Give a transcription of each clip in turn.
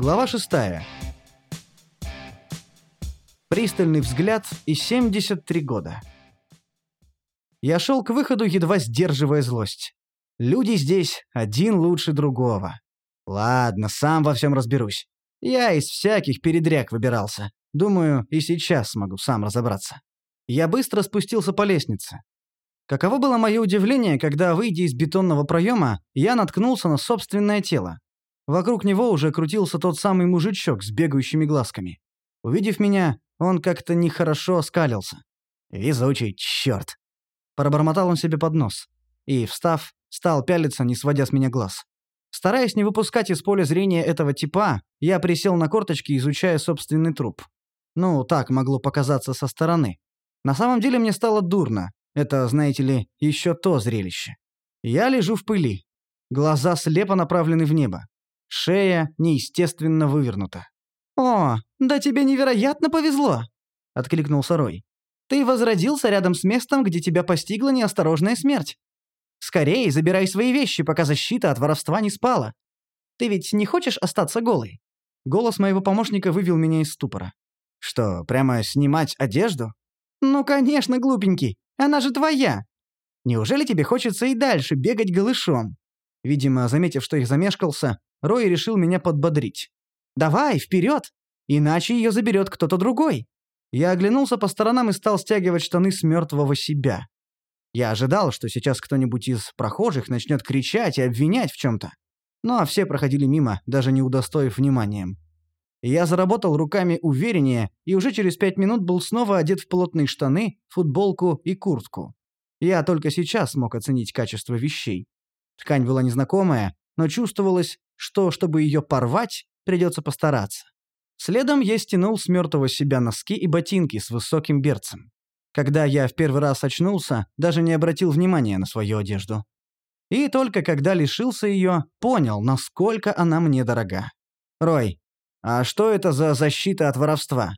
Глава 6. Пристальный взгляд и 73 года. Я шел к выходу, едва сдерживая злость. Люди здесь один лучше другого. Ладно, сам во всем разберусь. Я из всяких передряг выбирался. Думаю, и сейчас смогу сам разобраться. Я быстро спустился по лестнице. Каково было мое удивление, когда, выйдя из бетонного проема, я наткнулся на собственное тело. Вокруг него уже крутился тот самый мужичок с бегающими глазками. Увидев меня, он как-то нехорошо оскалился. «Везучий, черт!» Пробормотал он себе под нос. И, встав, стал пялиться, не сводя с меня глаз. Стараясь не выпускать из поля зрения этого типа, я присел на корточки, изучая собственный труп. Ну, так могло показаться со стороны. На самом деле мне стало дурно. Это, знаете ли, еще то зрелище. Я лежу в пыли. Глаза слепо направлены в небо. Шея неестественно вывернута. «О, да тебе невероятно повезло!» — откликнулся Рой. «Ты возродился рядом с местом, где тебя постигла неосторожная смерть. Скорее забирай свои вещи, пока защита от воровства не спала. Ты ведь не хочешь остаться голой?» Голос моего помощника вывел меня из ступора. «Что, прямо снимать одежду?» «Ну, конечно, глупенький. Она же твоя. Неужели тебе хочется и дальше бегать голышом?» Видимо, заметив, что их замешкался, Рой решил меня подбодрить. «Давай, вперед! Иначе ее заберет кто-то другой!» Я оглянулся по сторонам и стал стягивать штаны с мертвого себя. Я ожидал, что сейчас кто-нибудь из прохожих начнет кричать и обвинять в чем-то. Но все проходили мимо, даже не удостоив вниманием. Я заработал руками увереннее и уже через пять минут был снова одет в плотные штаны, футболку и куртку. Я только сейчас мог оценить качество вещей. Ткань была незнакомая, но чувствовалось, что, чтобы ее порвать, придется постараться. Следом я стянул с мертвого себя носки и ботинки с высоким берцем. Когда я в первый раз очнулся, даже не обратил внимания на свою одежду. И только когда лишился ее, понял, насколько она мне дорога. «Рой, а что это за защита от воровства?»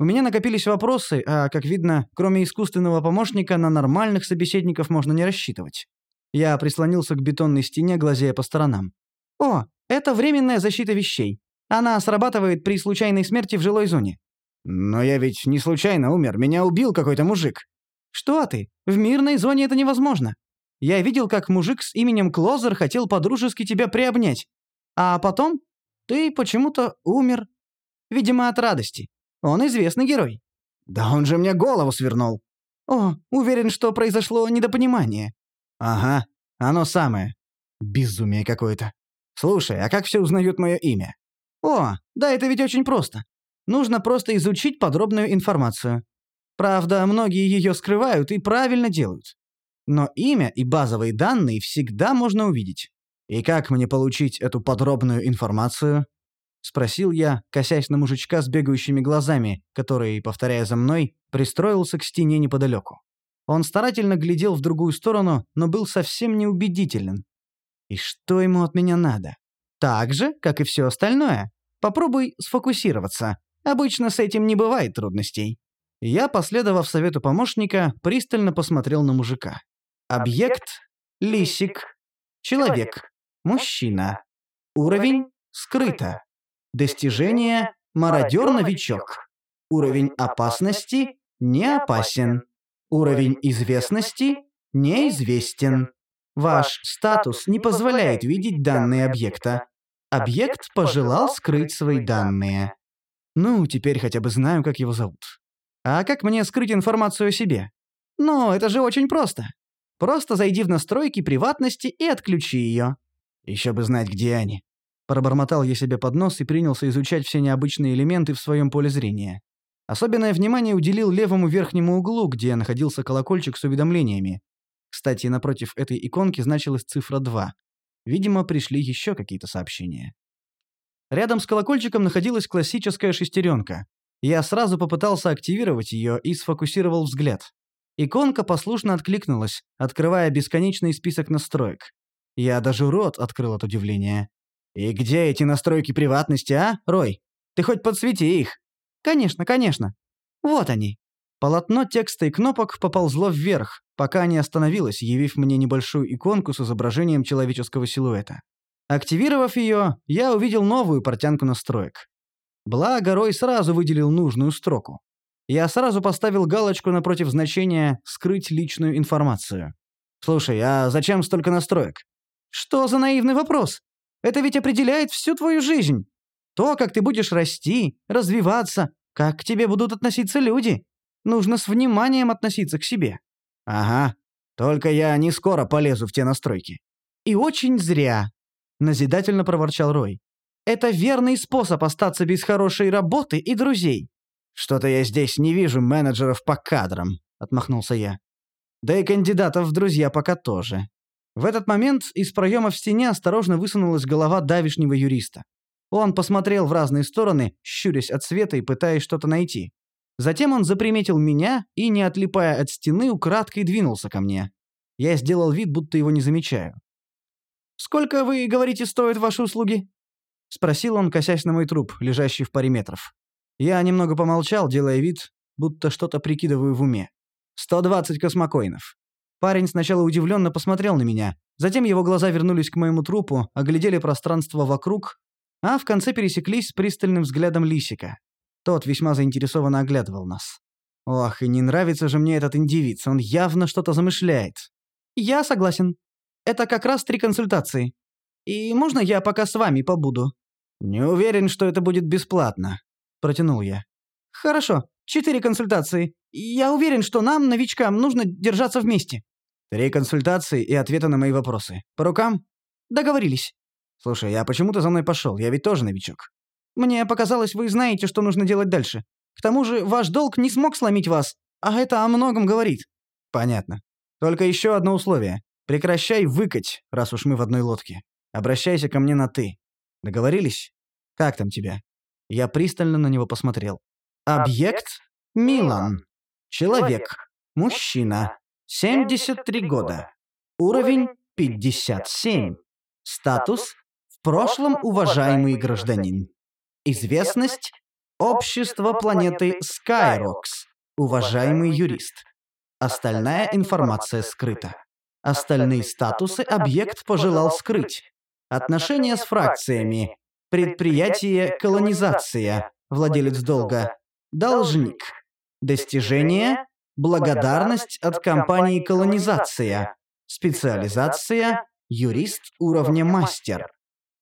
У меня накопились вопросы, а, как видно, кроме искусственного помощника, на нормальных собеседников можно не рассчитывать. Я прислонился к бетонной стене, глазея по сторонам. «О, это временная защита вещей. Она срабатывает при случайной смерти в жилой зоне». «Но я ведь не случайно умер. Меня убил какой-то мужик». «Что ты? В мирной зоне это невозможно. Я видел, как мужик с именем Клозер хотел подружески тебя приобнять. А потом ты почему-то умер. Видимо, от радости. Он известный герой». «Да он же мне голову свернул». «О, уверен, что произошло недопонимание». «Ага, оно самое. Безумие какое-то». «Слушай, а как все узнают мое имя?» «О, да это ведь очень просто. Нужно просто изучить подробную информацию. Правда, многие ее скрывают и правильно делают. Но имя и базовые данные всегда можно увидеть. И как мне получить эту подробную информацию?» Спросил я, косясь на мужичка с бегающими глазами, который, повторяя за мной, пристроился к стене неподалеку. Он старательно глядел в другую сторону, но был совсем неубедителен. И что ему от меня надо? Так же, как и все остальное. Попробуй сфокусироваться. Обычно с этим не бывает трудностей. Я, последовав совету помощника, пристально посмотрел на мужика. Объект – лисик. Человек – мужчина. Уровень – скрыто. Достижение – мародер-новичок. Уровень опасности – не опасен. Уровень известности – неизвестен. Ваш статус не позволяет видеть данные объекта. Объект пожелал скрыть свои данные. Ну, теперь хотя бы знаю, как его зовут. А как мне скрыть информацию о себе? Ну, это же очень просто. Просто зайди в настройки приватности и отключи ее. Еще бы знать, где они. Пробормотал я себе под нос и принялся изучать все необычные элементы в своем поле зрения. Особенное внимание уделил левому верхнему углу, где находился колокольчик с уведомлениями. Кстати, напротив этой иконки значилась цифра 2. Видимо, пришли еще какие-то сообщения. Рядом с колокольчиком находилась классическая шестеренка. Я сразу попытался активировать ее и сфокусировал взгляд. Иконка послушно откликнулась, открывая бесконечный список настроек. Я даже рот открыл от удивления. «И где эти настройки приватности, а, Рой? Ты хоть подсвети их!» «Конечно, конечно. Вот они». Полотно текста и кнопок поползло вверх, пока не остановилось, явив мне небольшую иконку с изображением человеческого силуэта. Активировав ее, я увидел новую портянку настроек. Благо, Рой сразу выделил нужную строку. Я сразу поставил галочку напротив значения «скрыть личную информацию». «Слушай, а зачем столько настроек?» «Что за наивный вопрос? Это ведь определяет всю твою жизнь. То, как ты будешь расти, развиваться, как к тебе будут относиться люди. Нужно с вниманием относиться к себе». «Ага. Только я не скоро полезу в те настройки». «И очень зря», — назидательно проворчал Рой. «Это верный способ остаться без хорошей работы и друзей». «Что-то я здесь не вижу менеджеров по кадрам», — отмахнулся я. «Да и кандидатов в друзья пока тоже». В этот момент из проема в стене осторожно высунулась голова давишнего юриста. Он посмотрел в разные стороны, щурясь от света и пытаясь что-то найти. Затем он заприметил меня и, не отлипая от стены, украдкой двинулся ко мне. Я сделал вид, будто его не замечаю. «Сколько, вы говорите, стоят ваши услуги?» — спросил он, косясь на мой труп, лежащий в паре метров. Я немного помолчал, делая вид, будто что-то прикидываю в уме. «Сто двадцать космокоинов». Парень сначала удивленно посмотрел на меня, затем его глаза вернулись к моему трупу, оглядели пространство вокруг, а в конце пересеклись с пристальным взглядом Лисика. Тот весьма заинтересованно оглядывал нас. Ох, и не нравится же мне этот индивид, он явно что-то замышляет. Я согласен. Это как раз три консультации. И можно я пока с вами побуду? Не уверен, что это будет бесплатно, протянул я. Хорошо, четыре консультации. Я уверен, что нам, новичкам, нужно держаться вместе. Три консультации и ответы на мои вопросы. По рукам? Договорились. Слушай, а почему ты за мной пошел? Я ведь тоже новичок. Мне показалось, вы знаете, что нужно делать дальше. К тому же ваш долг не смог сломить вас, а это о многом говорит». «Понятно. Только еще одно условие. Прекращай выкать, раз уж мы в одной лодке. Обращайся ко мне на «ты». Договорились? Как там тебя?» Я пристально на него посмотрел. «Объект? Милан. Человек. Мужчина. 73 года. Уровень 57. Статус в прошлом уважаемый гражданин. Известность – общество планеты Скайрокс, уважаемый юрист. Остальная информация скрыта. Остальные статусы объект пожелал скрыть. Отношения с фракциями. Предприятие «Колонизация», владелец долга. Должник. Достижение – благодарность от компании «Колонизация». Специализация – юрист уровня мастер.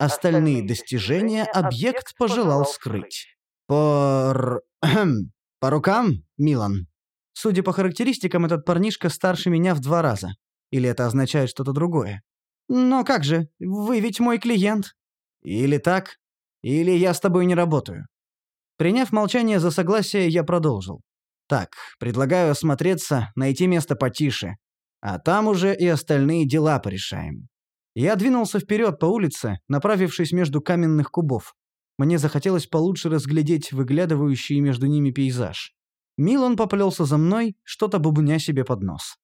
Остальные достижения объект пожелал скрыть. По... по рукам, Милан. Судя по характеристикам, этот парнишка старше меня в два раза. Или это означает что-то другое? Но как же, вы ведь мой клиент. Или так, или я с тобой не работаю. Приняв молчание за согласие, я продолжил. Так, предлагаю осмотреться, найти место потише. А там уже и остальные дела порешаем. Я двинулся вперед по улице, направившись между каменных кубов. Мне захотелось получше разглядеть выглядывающий между ними пейзаж. Милан поплелся за мной, что-то бубня себе под нос.